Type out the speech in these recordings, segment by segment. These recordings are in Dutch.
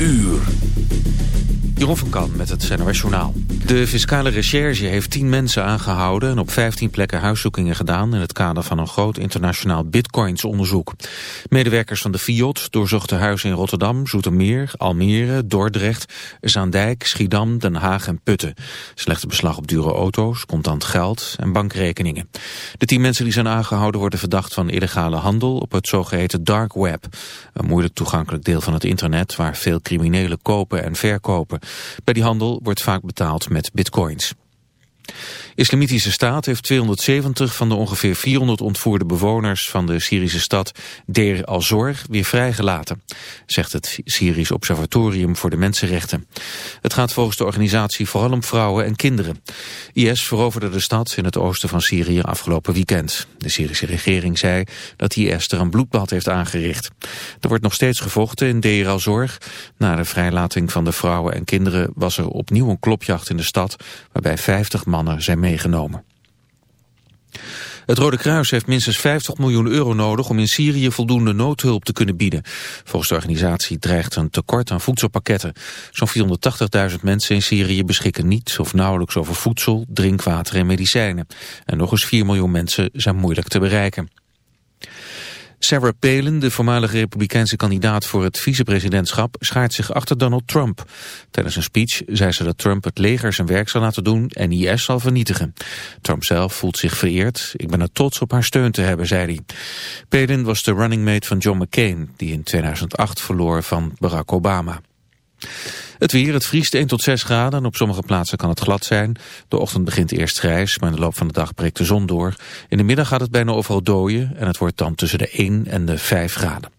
uur. Jeroen van Kan met het NOS Journaal. De fiscale recherche heeft 10 mensen aangehouden... en op 15 plekken huiszoekingen gedaan... in het kader van een groot internationaal bitcoinsonderzoek. Medewerkers van de FIOD doorzochten huizen in Rotterdam, Zoetermeer... Almere, Dordrecht, Zaandijk, Schiedam, Den Haag en Putten. Legden beslag op dure auto's, contant geld en bankrekeningen. De 10 mensen die zijn aangehouden worden verdacht van illegale handel... op het zogeheten dark web. Een moeilijk toegankelijk deel van het internet... waar veel criminelen kopen en verkopen. Bij die handel wordt vaak betaald met bitcoins. Islamitische Staat heeft 270 van de ongeveer 400 ontvoerde bewoners van de Syrische stad Deir al-Zor weer vrijgelaten, zegt het Syrisch Observatorium voor de Mensenrechten. Het gaat volgens de organisatie vooral om vrouwen en kinderen. IS veroverde de stad in het oosten van Syrië afgelopen weekend. De Syrische regering zei dat IS er een bloedbad heeft aangericht. Er wordt nog steeds gevochten in Deir al-Zor. Na de vrijlating van de vrouwen en kinderen was er opnieuw een klopjacht in de stad, waarbij 50 mannen zijn Het Rode Kruis heeft minstens 50 miljoen euro nodig om in Syrië voldoende noodhulp te kunnen bieden. Volgens de organisatie dreigt een tekort aan voedselpakketten. Zo'n 480.000 mensen in Syrië beschikken niet of nauwelijks over voedsel, drinkwater en medicijnen. En nog eens 4 miljoen mensen zijn moeilijk te bereiken. Sarah Palin, de voormalige republikeinse kandidaat voor het vicepresidentschap, schaart zich achter Donald Trump. Tijdens een speech zei ze dat Trump het leger zijn werk zal laten doen en IS zal vernietigen. Trump zelf voelt zich vereerd. Ik ben er trots op haar steun te hebben, zei hij. Palin was de running mate van John McCain, die in 2008 verloor van Barack Obama. Het weer, het vriest 1 tot 6 graden en op sommige plaatsen kan het glad zijn. De ochtend begint eerst grijs, maar in de loop van de dag breekt de zon door. In de middag gaat het bijna overal dooien en het wordt dan tussen de 1 en de 5 graden.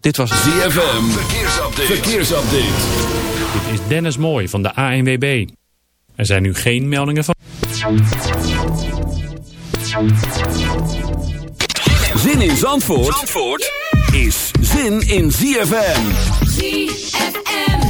Dit was ZFM, verkeersupdate. verkeersupdate. Dit is Dennis Mooij van de ANWB. Er zijn nu geen meldingen van... Zin in Zandvoort, Zandvoort is zin in ZFM. ZFM.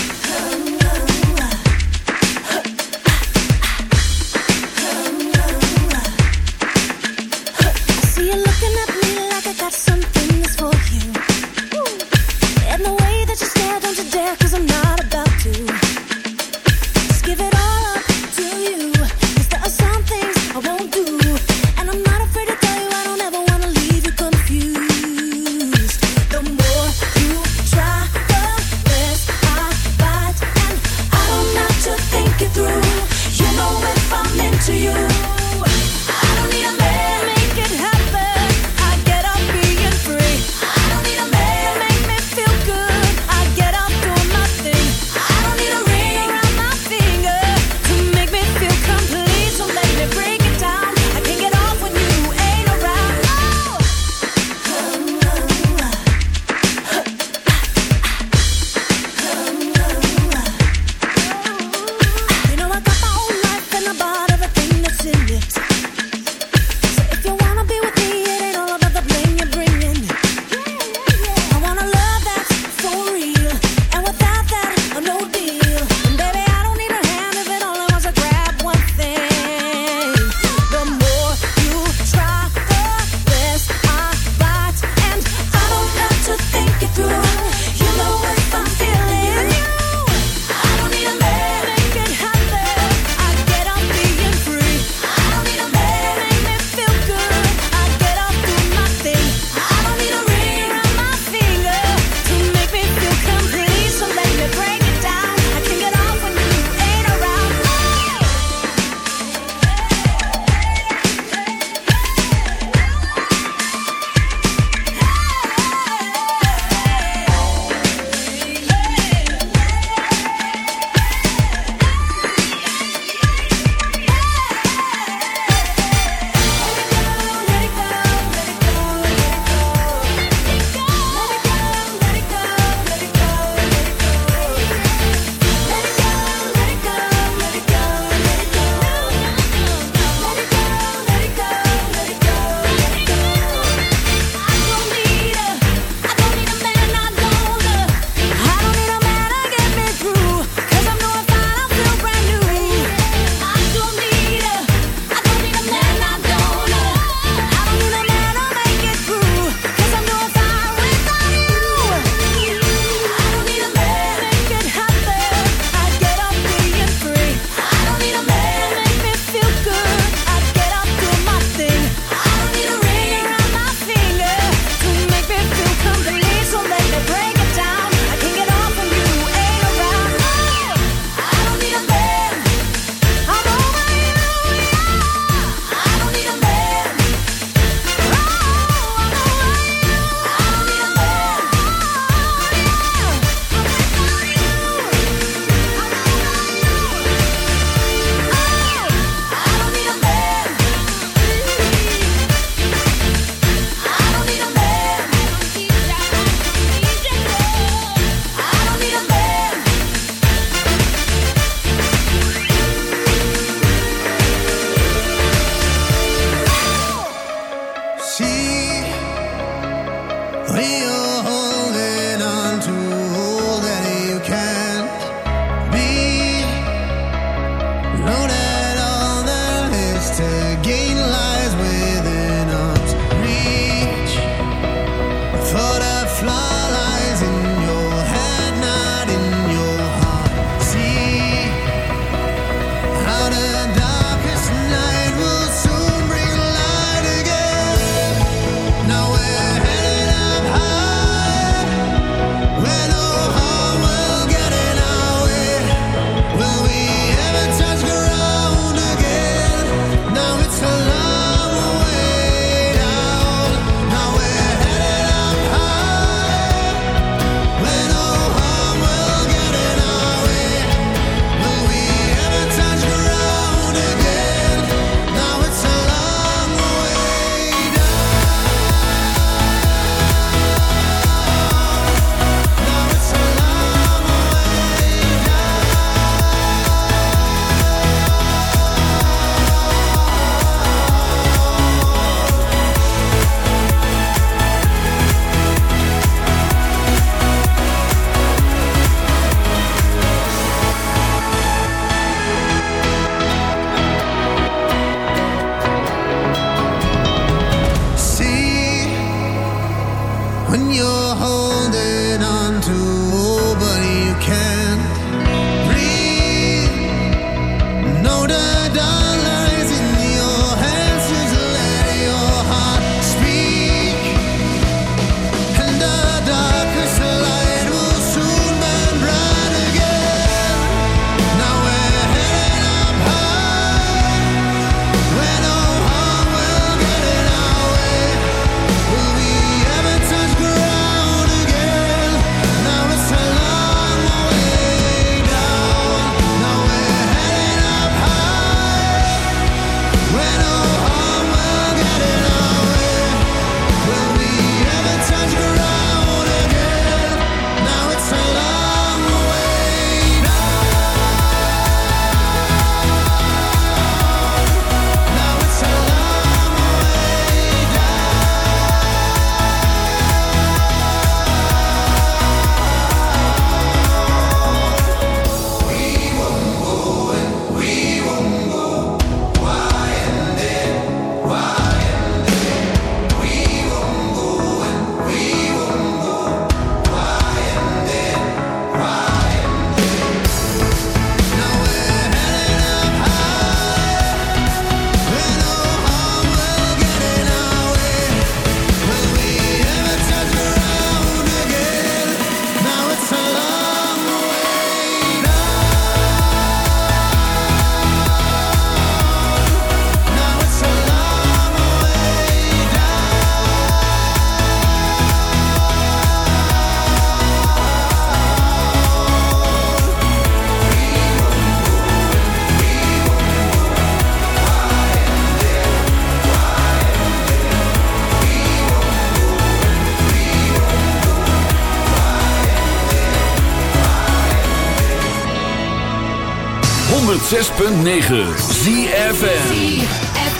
106.9 ZFN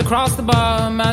across the bar. My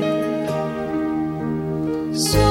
So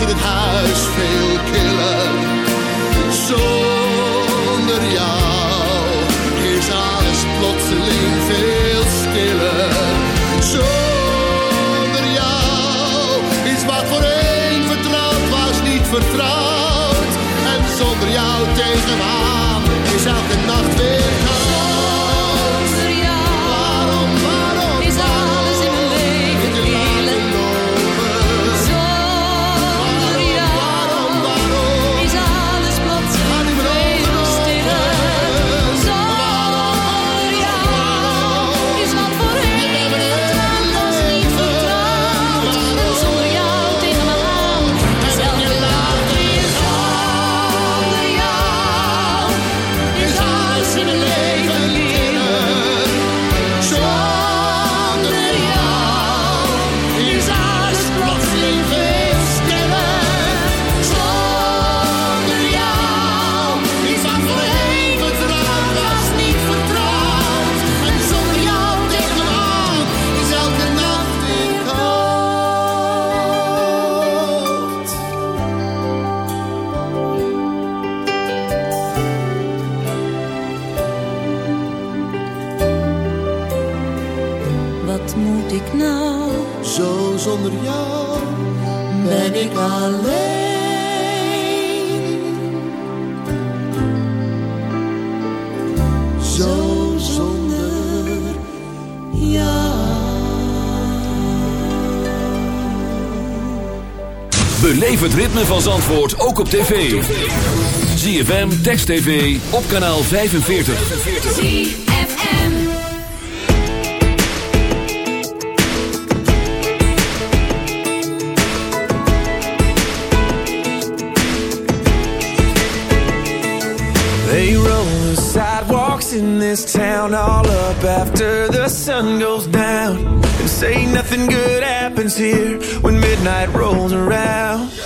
in het huis veel killer. Zonder ritme van Zandvoort ook op tv. ZFM, Text TV, op kanaal 45. ZFM. They roll the sidewalks in this town all up after the sun goes down. And say nothing good happens here when midnight rolls around.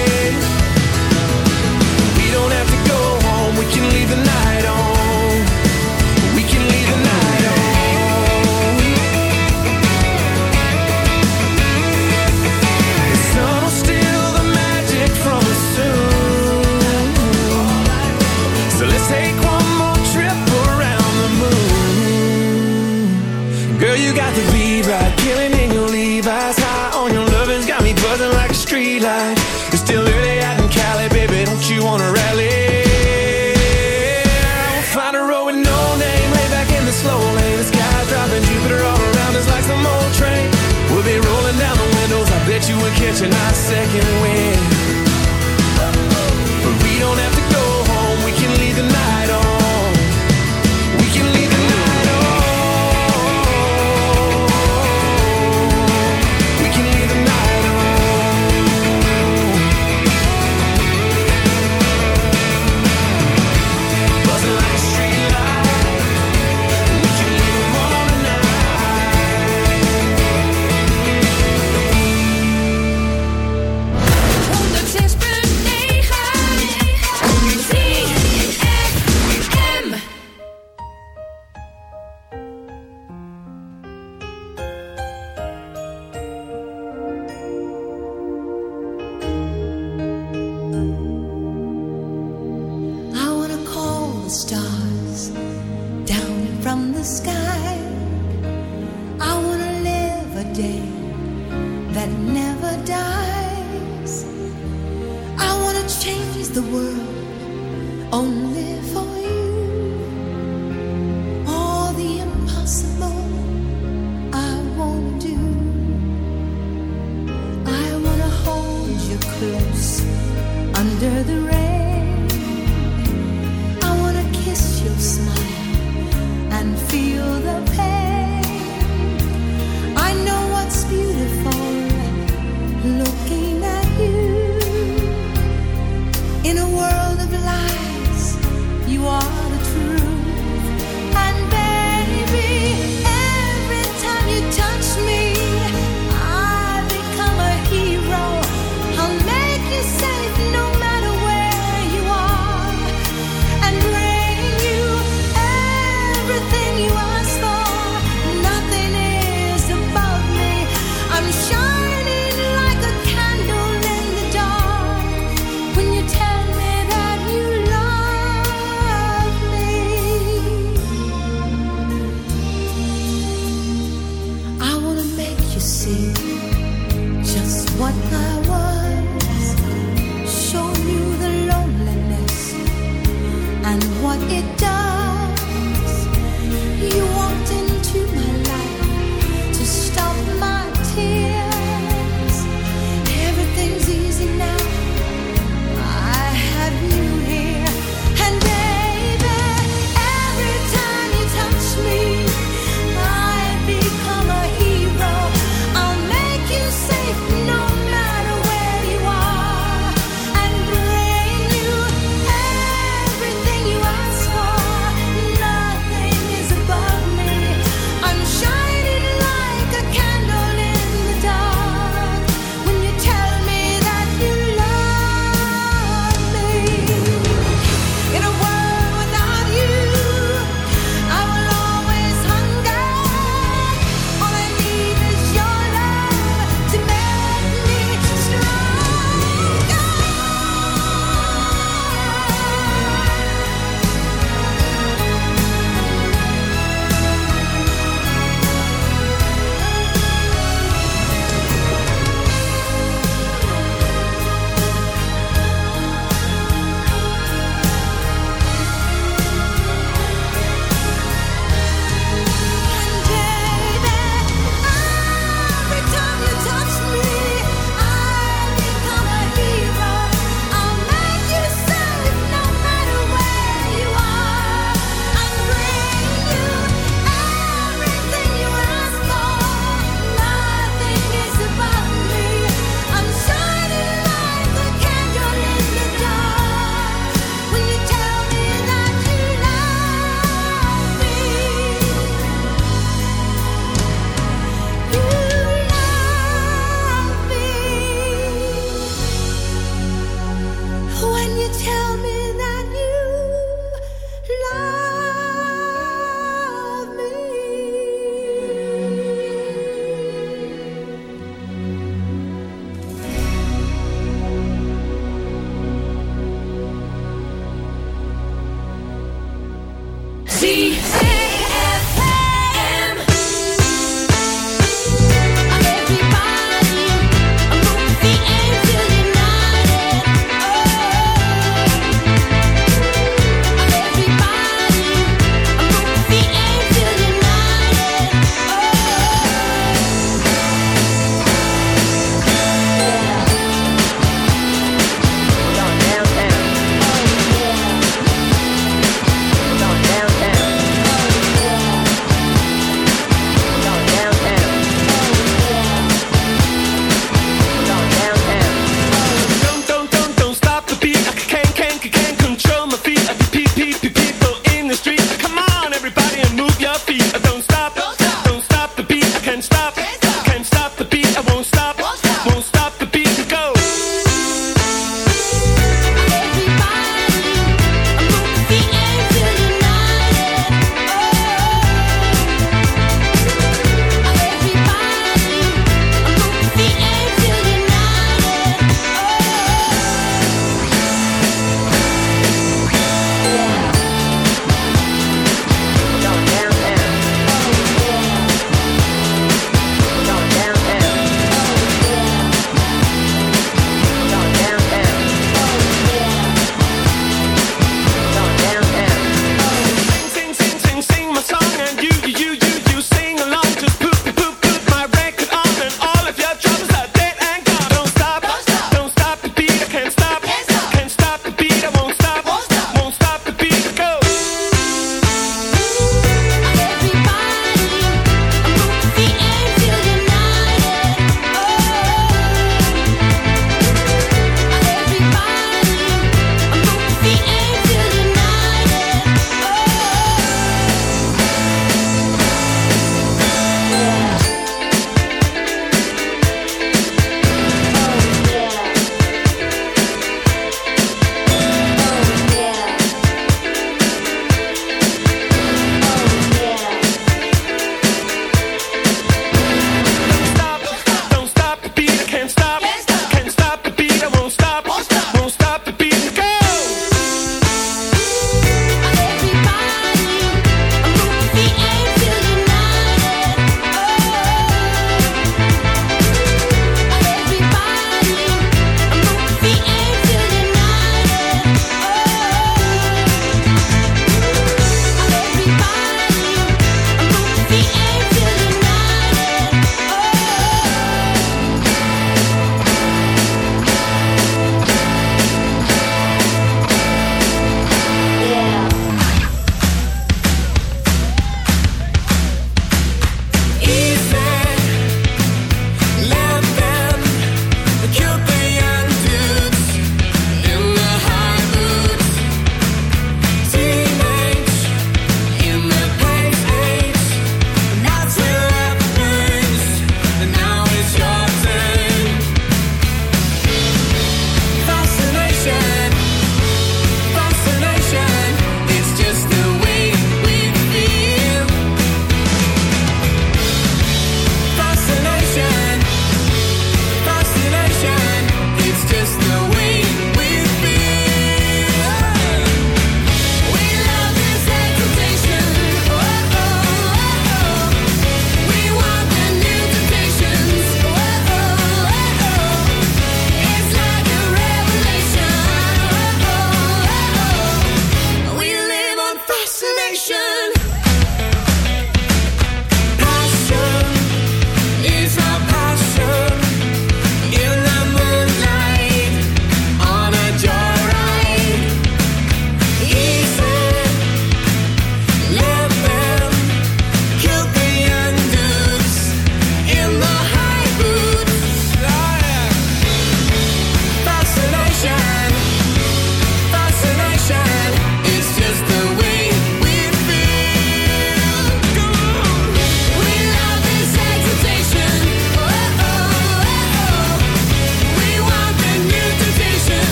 The rain.